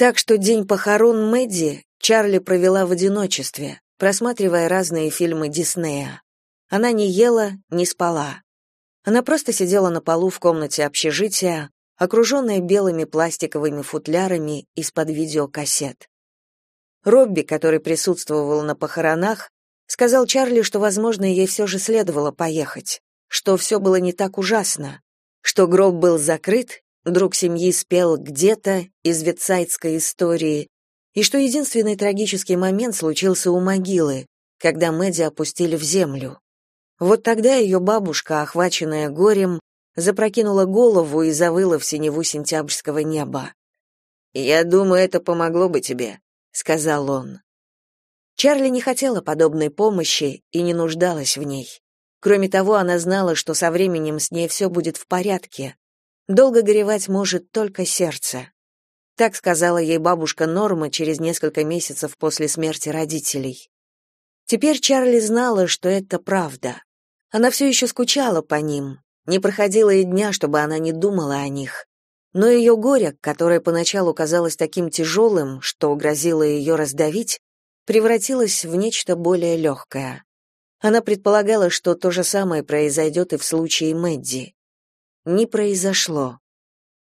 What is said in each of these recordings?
Так что день похорон Мэдди Чарли провела в одиночестве, просматривая разные фильмы Диснея. Она не ела, не спала. Она просто сидела на полу в комнате общежития, окруженная белыми пластиковыми футлярами из-под видеокассет. Робби, который присутствовал на похоронах, сказал Чарли, что, возможно, ей все же следовало поехать, что все было не так ужасно, что гроб был закрыт, друг семьи спел где-то из ветсайдской истории, и что единственный трагический момент случился у могилы, когда Мэдди опустили в землю. Вот тогда ее бабушка, охваченная горем, запрокинула голову и завыла в синеву сентябрьского неба. «Я думаю, это помогло бы тебе», — сказал он. Чарли не хотела подобной помощи и не нуждалась в ней. Кроме того, она знала, что со временем с ней все будет в порядке. Долго горевать может только сердце. Так сказала ей бабушка Норма через несколько месяцев после смерти родителей. Теперь Чарли знала, что это правда. Она все еще скучала по ним. Не проходило и дня, чтобы она не думала о них. Но ее горе, которое поначалу казалось таким тяжелым, что грозило ее раздавить, превратилось в нечто более легкое. Она предполагала, что то же самое произойдет и в случае Мэдди. Не произошло.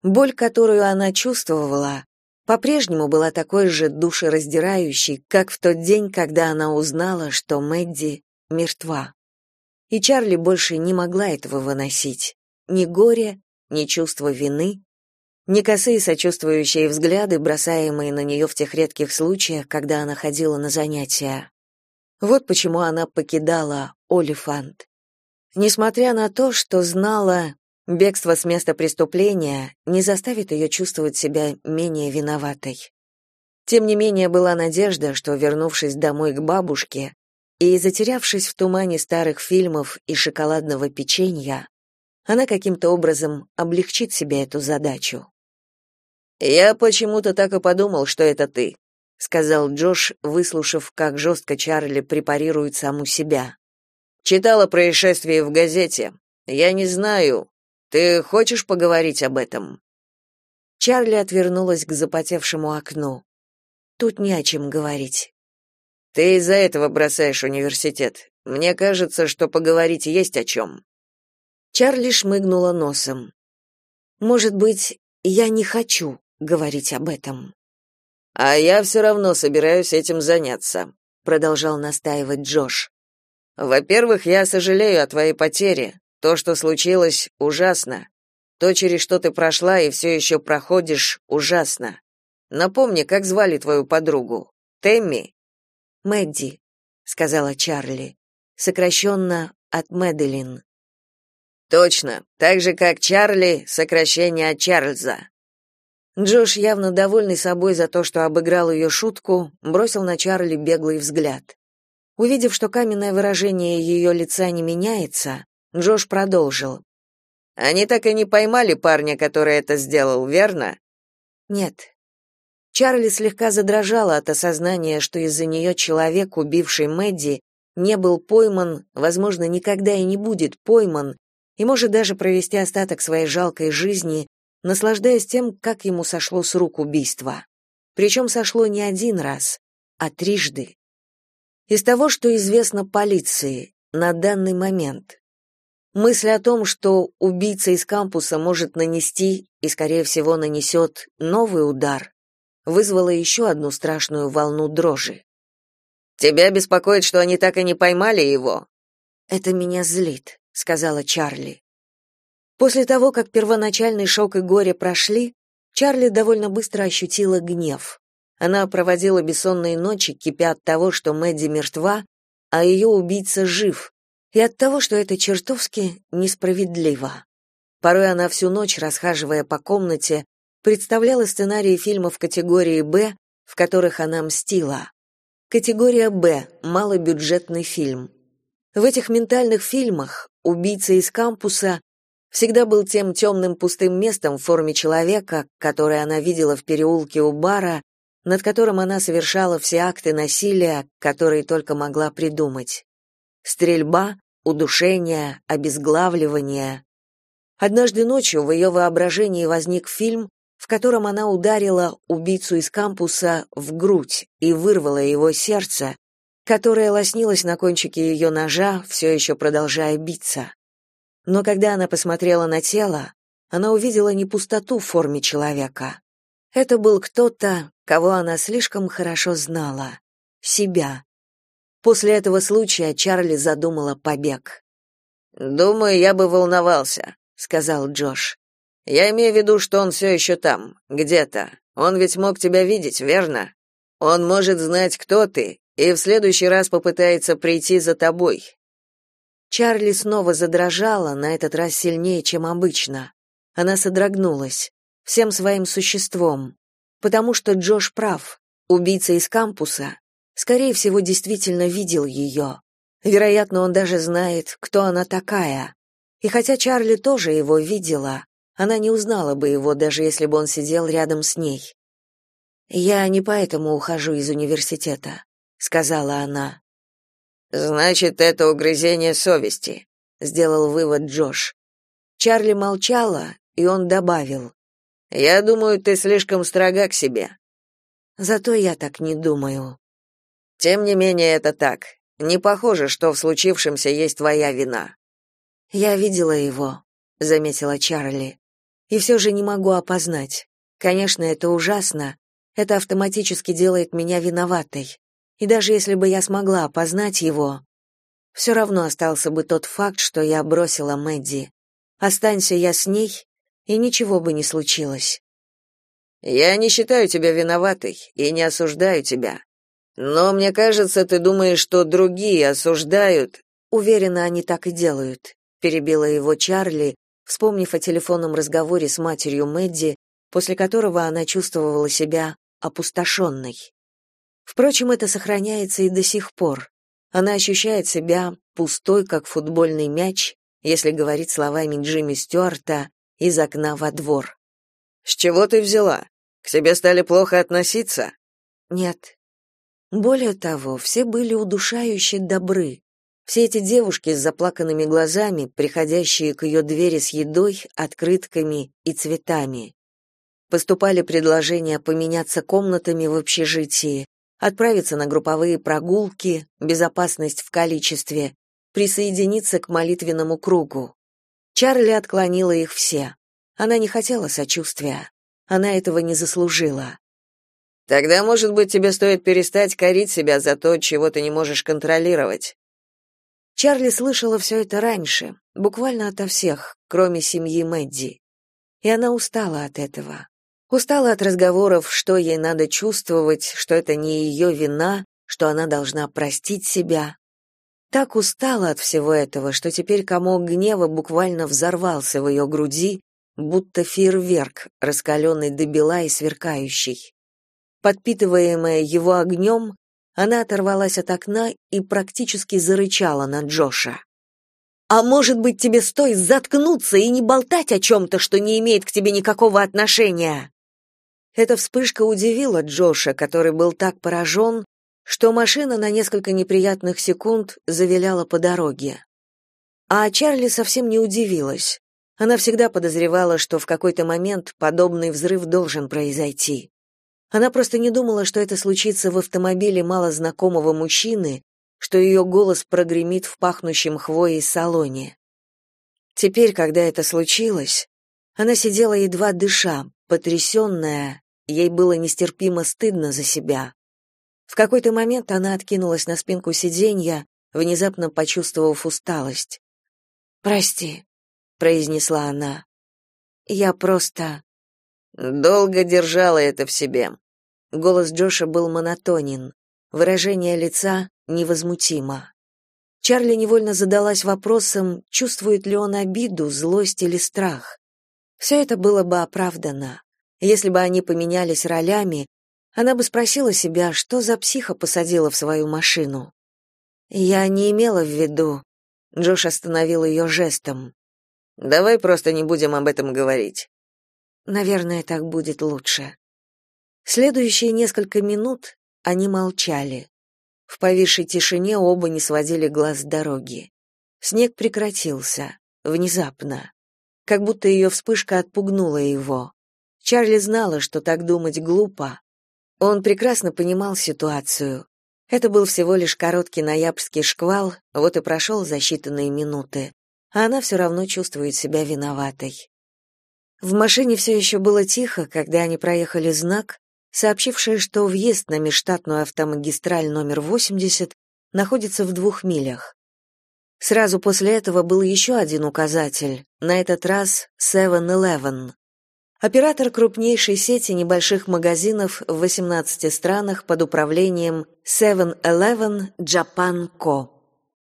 Боль, которую она чувствовала, по-прежнему была такой же душераздирающей, как в тот день, когда она узнала, что Мэдди мертва и Чарли больше не могла этого выносить. Ни горе, ни чувство вины, ни косые сочувствующие взгляды, бросаемые на нее в тех редких случаях, когда она ходила на занятия. Вот почему она покидала Олифант. Несмотря на то, что знала, бегство с места преступления не заставит ее чувствовать себя менее виноватой. Тем не менее была надежда, что, вернувшись домой к бабушке, и, затерявшись в тумане старых фильмов и шоколадного печенья, она каким-то образом облегчит себе эту задачу. «Я почему-то так и подумал, что это ты», — сказал Джош, выслушав, как жестко Чарли препарирует саму себя. «Читала происшествие в газете. Я не знаю. Ты хочешь поговорить об этом?» Чарли отвернулась к запотевшему окну. «Тут не о чем говорить. Ты из-за этого бросаешь университет. Мне кажется, что поговорить есть о чем». Чарли шмыгнула носом. Может быть, я не хочу говорить об этом. А я все равно собираюсь этим заняться, продолжал настаивать Джош. Во-первых, я сожалею о твоей потере. То, что случилось, ужасно. То, через что ты прошла и все еще проходишь, ужасно. Напомни, как звали твою подругу? Тэмми? Мэдди, сказала Чарли, сокращенно от Мэдалин. Точно, так же как Чарли, сокращение от Чарльза. Джош, явно довольный собой за то, что обыграл ее шутку, бросил на Чарли беглый взгляд. Увидев, что каменное выражение ее лица не меняется, Джош продолжил. Они так и не поймали парня, который это сделал, верно? Нет, Чарли слегка задрожала от осознания, что из-за нее человек, убивший Мэдди, не был пойман, возможно, никогда и не будет пойман, и может даже провести остаток своей жалкой жизни, наслаждаясь тем, как ему сошло с рук убийство. Причем сошло не один раз, а трижды. Из того, что известно полиции на данный момент. Мысль о том, что убийца из кампуса может нанести и, скорее всего, нанесет новый удар, вызвало еще одну страшную волну дрожи. «Тебя беспокоит, что они так и не поймали его?» «Это меня злит», — сказала Чарли. После того, как первоначальный шок и горе прошли, Чарли довольно быстро ощутила гнев. Она проводила бессонные ночи, кипя от того, что Мэдди мертва, а ее убийца жив, и от того, что это чертовски несправедливо. Порой она всю ночь, расхаживая по комнате, представляла сценарии фильмов категории «Б», в которых она мстила. Категория «Б» — малобюджетный фильм. В этих ментальных фильмах убийца из кампуса всегда был тем темным пустым местом в форме человека, который она видела в переулке у бара, над которым она совершала все акты насилия, которые только могла придумать. Стрельба, удушение, обезглавливание. Однажды ночью в ее воображении возник фильм, в котором она ударила убийцу из кампуса в грудь и вырвала его сердце, которое лоснилось на кончике ее ножа, все еще продолжая биться. Но когда она посмотрела на тело, она увидела не пустоту в форме человека. Это был кто-то, кого она слишком хорошо знала. Себя. После этого случая Чарли задумала побег. «Думаю, я бы волновался», — сказал Джош. Я имею в виду, что он все еще там, где-то. Он ведь мог тебя видеть, верно? Он может знать, кто ты, и в следующий раз попытается прийти за тобой. Чарли снова задрожала, на этот раз сильнее, чем обычно. Она содрогнулась всем своим существом, потому что Джош прав. Убийца из кампуса, скорее всего, действительно видел ее. Вероятно, он даже знает, кто она такая. И хотя Чарли тоже его видела, она не узнала бы его, даже если бы он сидел рядом с ней. «Я не поэтому ухожу из университета», — сказала она. «Значит, это угрызение совести», — сделал вывод Джош. Чарли молчала, и он добавил. «Я думаю, ты слишком строга к себе». «Зато я так не думаю». «Тем не менее, это так. Не похоже, что в случившемся есть твоя вина». «Я видела его», — заметила Чарли и все же не могу опознать. Конечно, это ужасно, это автоматически делает меня виноватой. И даже если бы я смогла опознать его, все равно остался бы тот факт, что я бросила Мэдди. Останься я с ней, и ничего бы не случилось. Я не считаю тебя виноватой и не осуждаю тебя. Но мне кажется, ты думаешь, что другие осуждают. Уверена, они так и делают, перебила его Чарли, вспомнив о телефонном разговоре с матерью Мэдди, после которого она чувствовала себя опустошенной. Впрочем, это сохраняется и до сих пор. Она ощущает себя пустой, как футбольный мяч, если говорить словами Джимми Стюарта, из окна во двор. «С чего ты взяла? К тебе стали плохо относиться?» «Нет». Более того, все были удушающе добры. Все эти девушки с заплаканными глазами, приходящие к ее двери с едой, открытками и цветами. Поступали предложения поменяться комнатами в общежитии, отправиться на групповые прогулки, безопасность в количестве, присоединиться к молитвенному кругу. Чарли отклонила их все. Она не хотела сочувствия. Она этого не заслужила. Тогда, может быть, тебе стоит перестать корить себя за то, чего ты не можешь контролировать. Чарли слышала все это раньше, буквально ото всех, кроме семьи Мэдди. И она устала от этого. Устала от разговоров, что ей надо чувствовать, что это не ее вина, что она должна простить себя. Так устала от всего этого, что теперь комок гнева буквально взорвался в ее груди, будто фейерверк, раскаленный до бела и сверкающий. Подпитываемая его огнем, она оторвалась от окна и практически зарычала на Джоша. «А может быть, тебе стоит заткнуться и не болтать о чем-то, что не имеет к тебе никакого отношения?» Эта вспышка удивила Джоша, который был так поражен, что машина на несколько неприятных секунд завиляла по дороге. А Чарли совсем не удивилась. Она всегда подозревала, что в какой-то момент подобный взрыв должен произойти. Она просто не думала, что это случится в автомобиле малознакомого мужчины, что ее голос прогремит в пахнущем хвоей салоне. Теперь, когда это случилось, она сидела едва дыша, потрясенная, ей было нестерпимо стыдно за себя. В какой-то момент она откинулась на спинку сиденья, внезапно почувствовав усталость. «Прости», — произнесла она. «Я просто...» «Долго держала это в себе», Голос Джоша был монотонен, выражение лица невозмутимо. Чарли невольно задалась вопросом, чувствует ли он обиду, злость или страх. Все это было бы оправдано. Если бы они поменялись ролями, она бы спросила себя, что за психа посадила в свою машину. Я не имела в виду. Джош остановил ее жестом. Давай просто не будем об этом говорить. Наверное, так будет лучше. Следующие несколько минут они молчали. В повисшей тишине оба не сводили глаз с дороги. Снег прекратился, внезапно. Как будто ее вспышка отпугнула его. Чарли знала, что так думать глупо. Он прекрасно понимал ситуацию. Это был всего лишь короткий ноябрьский шквал, вот и прошел за считанные минуты, а она все равно чувствует себя виноватой. В машине все еще было тихо, когда они проехали знак, сообщивший, что въезд на межштатную автомагистраль номер 80 находится в двух милях. Сразу после этого был еще один указатель, на этот раз 7-Eleven. Оператор крупнейшей сети небольших магазинов в 18 странах под управлением 7-Eleven Japan Co.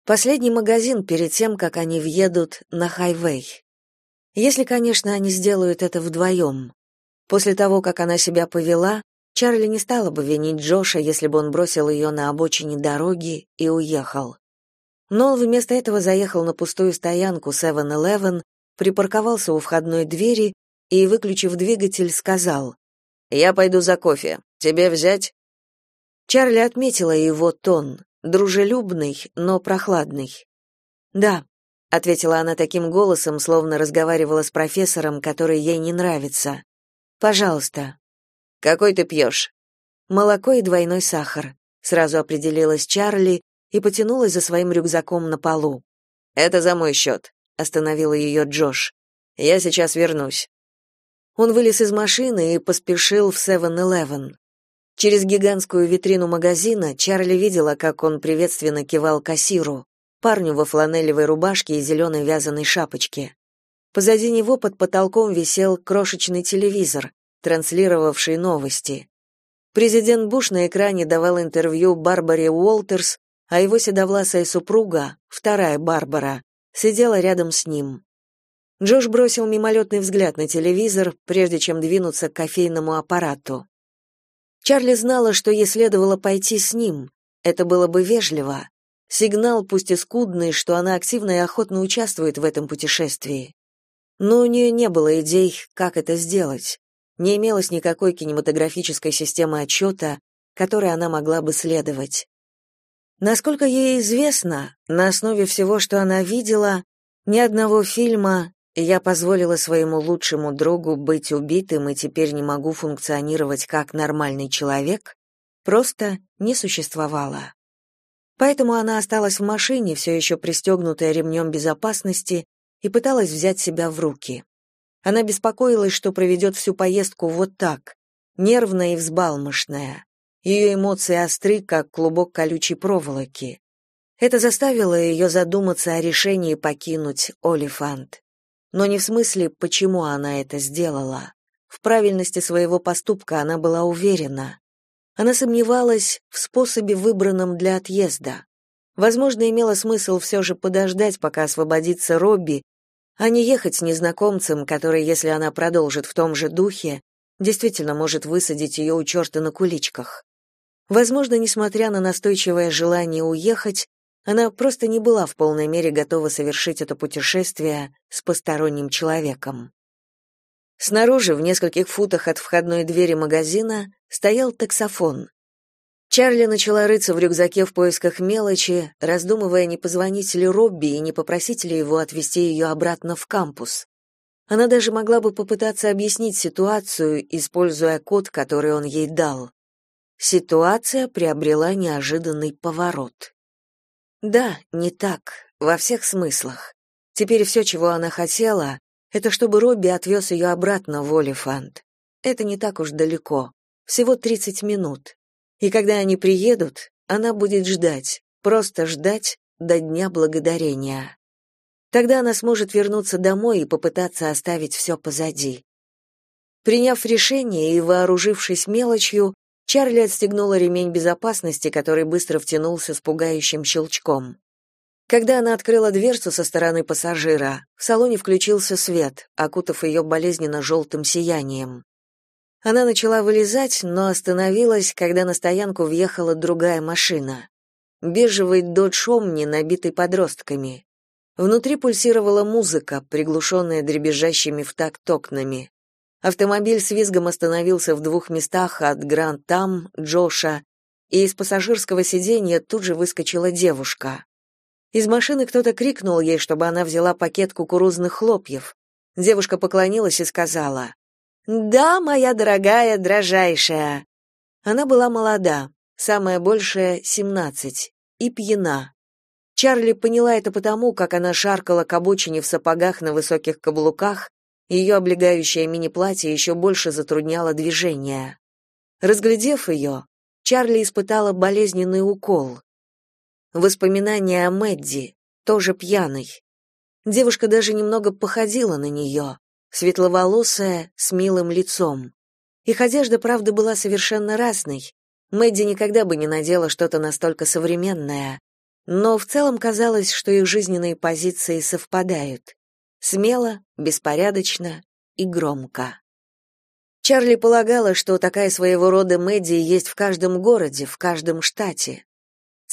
Последний магазин перед тем, как они въедут на хайвей. Если, конечно, они сделают это вдвоем. После того, как она себя повела, Чарли не стала бы винить Джоша, если бы он бросил ее на обочине дороги и уехал. Но вместо этого заехал на пустую стоянку 7-Eleven, припарковался у входной двери и, выключив двигатель, сказал «Я пойду за кофе. Тебе взять?» Чарли отметила его тон, дружелюбный, но прохладный. «Да», — ответила она таким голосом, словно разговаривала с профессором, который ей не нравится. «Пожалуйста». «Какой ты пьешь?» «Молоко и двойной сахар», — сразу определилась Чарли и потянулась за своим рюкзаком на полу. «Это за мой счет», — остановила ее Джош. «Я сейчас вернусь». Он вылез из машины и поспешил в 7-Eleven. Через гигантскую витрину магазина Чарли видела, как он приветственно кивал кассиру, парню во фланелевой рубашке и зеленой вязаной шапочке. Позади него под потолком висел крошечный телевизор, транслировавший новости. Президент Буш на экране давал интервью Барбаре Уолтерс, а его седовласая супруга, вторая Барбара, сидела рядом с ним. Джош бросил мимолетный взгляд на телевизор, прежде чем двинуться к кофейному аппарату. Чарли знала, что ей следовало пойти с ним. Это было бы вежливо. Сигнал, пусть и скудный, что она активно и охотно участвует в этом путешествии. Но у нее не было идей, как это сделать. Не имелось никакой кинематографической системы отчета, которой она могла бы следовать. Насколько ей известно, на основе всего, что она видела, ни одного фильма я позволила своему лучшему другу быть убитым и теперь не могу функционировать как нормальный человек, просто не существовало. Поэтому она осталась в машине, все еще пристегнутая ремнем безопасности, и пыталась взять себя в руки. Она беспокоилась, что проведет всю поездку вот так, нервная и взбалмошная. Ее эмоции остры, как клубок колючей проволоки. Это заставило ее задуматься о решении покинуть Олифант но не в смысле, почему она это сделала. В правильности своего поступка она была уверена. Она сомневалась в способе, выбранном для отъезда. Возможно, имело смысл все же подождать, пока освободится Робби, а не ехать с незнакомцем, который, если она продолжит в том же духе, действительно может высадить ее у черта на куличках. Возможно, несмотря на настойчивое желание уехать, она просто не была в полной мере готова совершить это путешествие с посторонним человеком. Снаружи, в нескольких футах от входной двери магазина, стоял таксофон. Чарли начала рыться в рюкзаке в поисках мелочи, раздумывая, не позвонить ли Робби и не попросить ли его отвезти ее обратно в кампус. Она даже могла бы попытаться объяснить ситуацию, используя код, который он ей дал. Ситуация приобрела неожиданный поворот. Да, не так, во всех смыслах. Теперь все, чего она хотела, это чтобы Робби отвез ее обратно в Олифант. Это не так уж далеко, всего 30 минут. И когда они приедут, она будет ждать, просто ждать до Дня Благодарения. Тогда она сможет вернуться домой и попытаться оставить все позади. Приняв решение и вооружившись мелочью, Чарли отстегнула ремень безопасности, который быстро втянулся с пугающим щелчком. Когда она открыла дверцу со стороны пассажира, в салоне включился свет, окутав ее болезненно желтым сиянием. Она начала вылезать, но остановилась, когда на стоянку въехала другая машина. Бежевый додж Омни, набитый подростками. Внутри пульсировала музыка, приглушенная дребезжащими в такт окнами. Автомобиль с визгом остановился в двух местах от Гранд-Там, Джоша, и из пассажирского сиденья тут же выскочила девушка. Из машины кто-то крикнул ей, чтобы она взяла пакет кукурузных хлопьев. Девушка поклонилась и сказала, Да, моя дорогая, дрожайшая. Она была молода, самая большая — семнадцать, и пьяна. Чарли поняла это потому, как она шаркала к обочине в сапогах на высоких каблуках, ее облегающее мини-платье еще больше затрудняло движение. Разглядев ее, Чарли испытала болезненный укол. Воспоминания о Мэдди, тоже пьяной. Девушка даже немного походила на нее, светловолосая, с милым лицом. Их одежда, правда, была совершенно разной. Мэдди никогда бы не надела что-то настолько современное, но в целом казалось, что их жизненные позиции совпадают. Смело, беспорядочно и громко. Чарли полагала, что такая своего рода Мэдди есть в каждом городе, в каждом штате.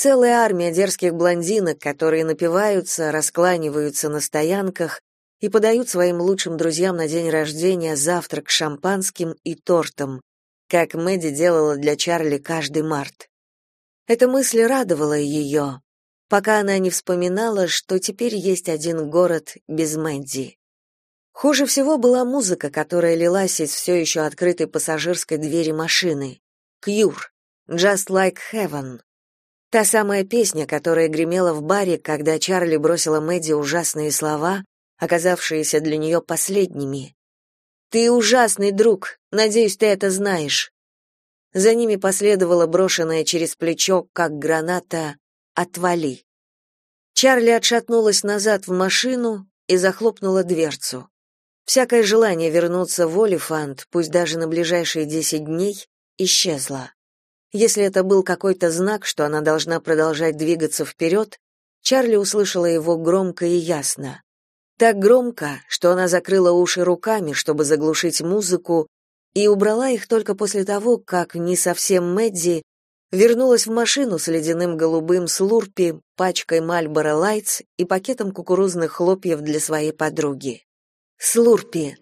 Целая армия дерзких блондинок, которые напиваются, раскланиваются на стоянках и подают своим лучшим друзьям на день рождения завтрак с шампанским и тортом, как Мэдди делала для Чарли каждый март. Эта мысль радовала ее, пока она не вспоминала, что теперь есть один город без Мэдди. Хуже всего была музыка, которая лилась из все еще открытой пассажирской двери машины. Кьюр, Just Like Heaven. Та самая песня, которая гремела в баре, когда Чарли бросила Мэдди ужасные слова, оказавшиеся для нее последними. «Ты ужасный друг, надеюсь, ты это знаешь». За ними последовала брошенная через плечо, как граната, «Отвали». Чарли отшатнулась назад в машину и захлопнула дверцу. Всякое желание вернуться в Олифант, пусть даже на ближайшие десять дней, исчезло. Если это был какой-то знак, что она должна продолжать двигаться вперед, Чарли услышала его громко и ясно. Так громко, что она закрыла уши руками, чтобы заглушить музыку, и убрала их только после того, как не совсем Мэдди вернулась в машину с ледяным голубым слурпи, пачкой Мальборо Лайтс и пакетом кукурузных хлопьев для своей подруги. Слурпи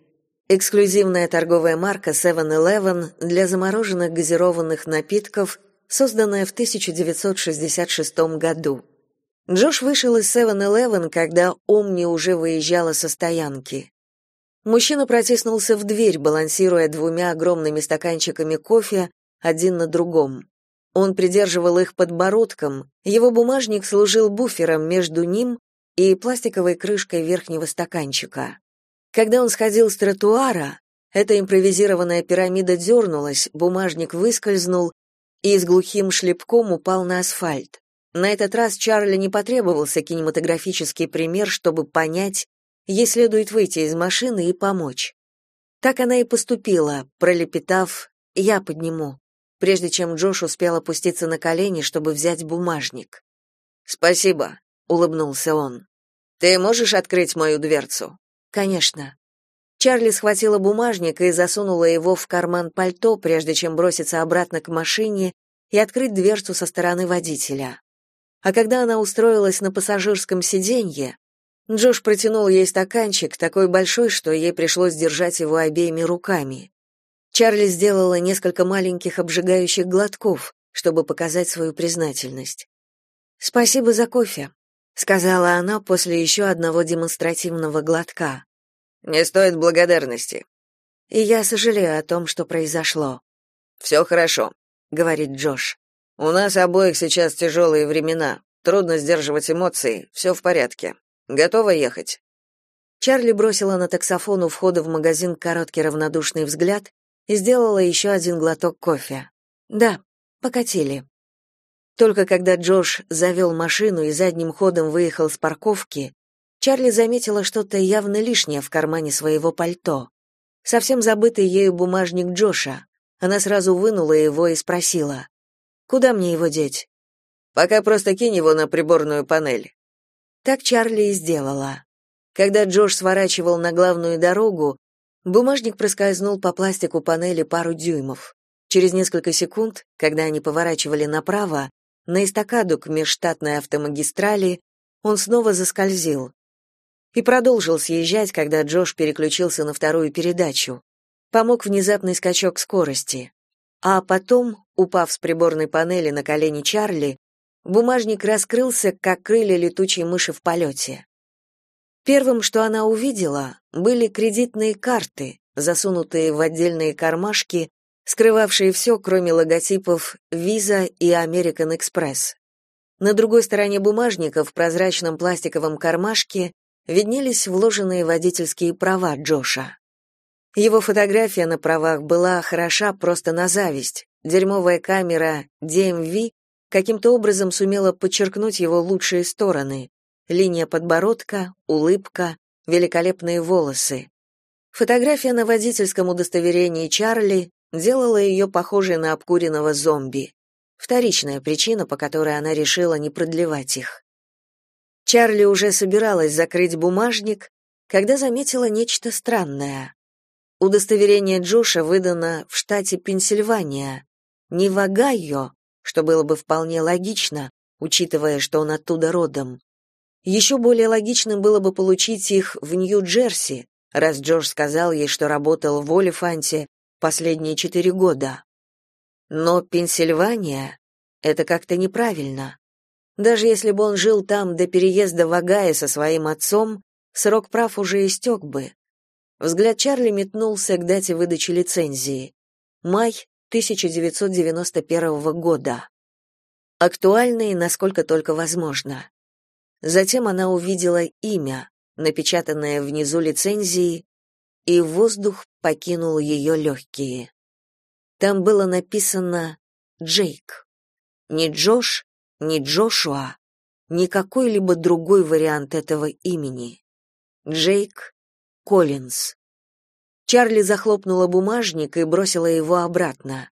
эксклюзивная торговая марка 7-Eleven для замороженных газированных напитков, созданная в 1966 году. Джош вышел из 7-Eleven, когда Омни уже выезжала со стоянки. Мужчина протиснулся в дверь, балансируя двумя огромными стаканчиками кофе, один на другом. Он придерживал их подбородком, его бумажник служил буфером между ним и пластиковой крышкой верхнего стаканчика. Когда он сходил с тротуара, эта импровизированная пирамида дернулась, бумажник выскользнул и с глухим шлепком упал на асфальт. На этот раз Чарли не потребовался кинематографический пример, чтобы понять, ей следует выйти из машины и помочь. Так она и поступила, пролепетав «я подниму», прежде чем Джош успел опуститься на колени, чтобы взять бумажник. «Спасибо», — улыбнулся он. «Ты можешь открыть мою дверцу?» Конечно. Чарли схватила бумажник и засунула его в карман пальто, прежде чем броситься обратно к машине и открыть дверцу со стороны водителя. А когда она устроилась на пассажирском сиденье, Джош протянул ей стаканчик, такой большой, что ей пришлось держать его обеими руками. Чарли сделала несколько маленьких обжигающих глотков, чтобы показать свою признательность. «Спасибо за кофе», — сказала она после еще одного демонстративного глотка. Не стоит благодарности. И я сожалею о том, что произошло. «Все хорошо, говорит Джош. У нас обоих сейчас тяжелые времена. Трудно сдерживать эмоции. Все в порядке. Готова ехать? Чарли бросила на таксофон у входа в магазин короткий равнодушный взгляд и сделала еще один глоток кофе. Да, покатили. Только когда Джош завел машину и задним ходом выехал с парковки, Чарли заметила что-то явно лишнее в кармане своего пальто. Совсем забытый ею бумажник Джоша. Она сразу вынула его и спросила: "Куда мне его деть?" "Пока просто кинь его на приборную панель". Так Чарли и сделала. Когда Джош сворачивал на главную дорогу, бумажник проскользнул по пластику панели пару дюймов. Через несколько секунд, когда они поворачивали направо, на эстакаду к межштатной автомагистрали, он снова заскользил и продолжил съезжать, когда Джош переключился на вторую передачу. Помог внезапный скачок скорости. А потом, упав с приборной панели на колени Чарли, бумажник раскрылся, как крылья летучей мыши в полете. Первым, что она увидела, были кредитные карты, засунутые в отдельные кармашки, скрывавшие все, кроме логотипов Visa и American Express. На другой стороне бумажника в прозрачном пластиковом кармашке виднелись вложенные водительские права Джоша. Его фотография на правах была хороша просто на зависть. Дерьмовая камера DMV каким-то образом сумела подчеркнуть его лучшие стороны. Линия подбородка, улыбка, великолепные волосы. Фотография на водительском удостоверении Чарли делала ее похожей на обкуренного зомби. Вторичная причина, по которой она решила не продлевать их. Чарли уже собиралась закрыть бумажник, когда заметила нечто странное. Удостоверение Джоша выдано в штате Пенсильвания, не в Огайо, что было бы вполне логично, учитывая, что он оттуда родом. Еще более логичным было бы получить их в Нью-Джерси, раз Джордж сказал ей, что работал в Олифанте последние четыре года. Но Пенсильвания — это как-то неправильно. Даже если бы он жил там до переезда в Огайо со своим отцом, срок прав уже истек бы. Взгляд Чарли метнулся к дате выдачи лицензии. Май 1991 года. Актуальный, насколько только возможно. Затем она увидела имя, напечатанное внизу лицензии, и воздух покинул ее легкие. Там было написано «Джейк». Не Джош, не Джошуа, ни какой-либо другой вариант этого имени. Джейк Коллинз. Чарли захлопнула бумажник и бросила его обратно.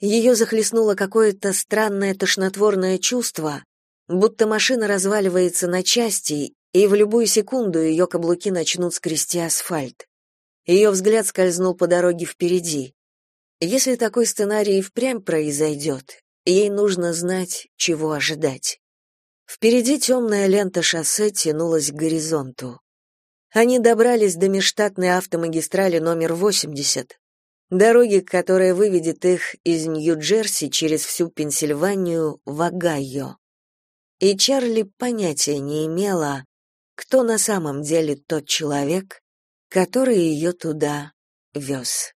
Ее захлестнуло какое-то странное тошнотворное чувство, будто машина разваливается на части, и в любую секунду ее каблуки начнут скрести асфальт. Ее взгляд скользнул по дороге впереди. Если такой сценарий впрямь произойдет, ей нужно знать, чего ожидать. Впереди темная лента шоссе тянулась к горизонту. Они добрались до межштатной автомагистрали номер 80, дороги, которая выведет их из Нью-Джерси через всю Пенсильванию в Огайо и Чарли понятия не имела, кто на самом деле тот человек, который ее туда вез.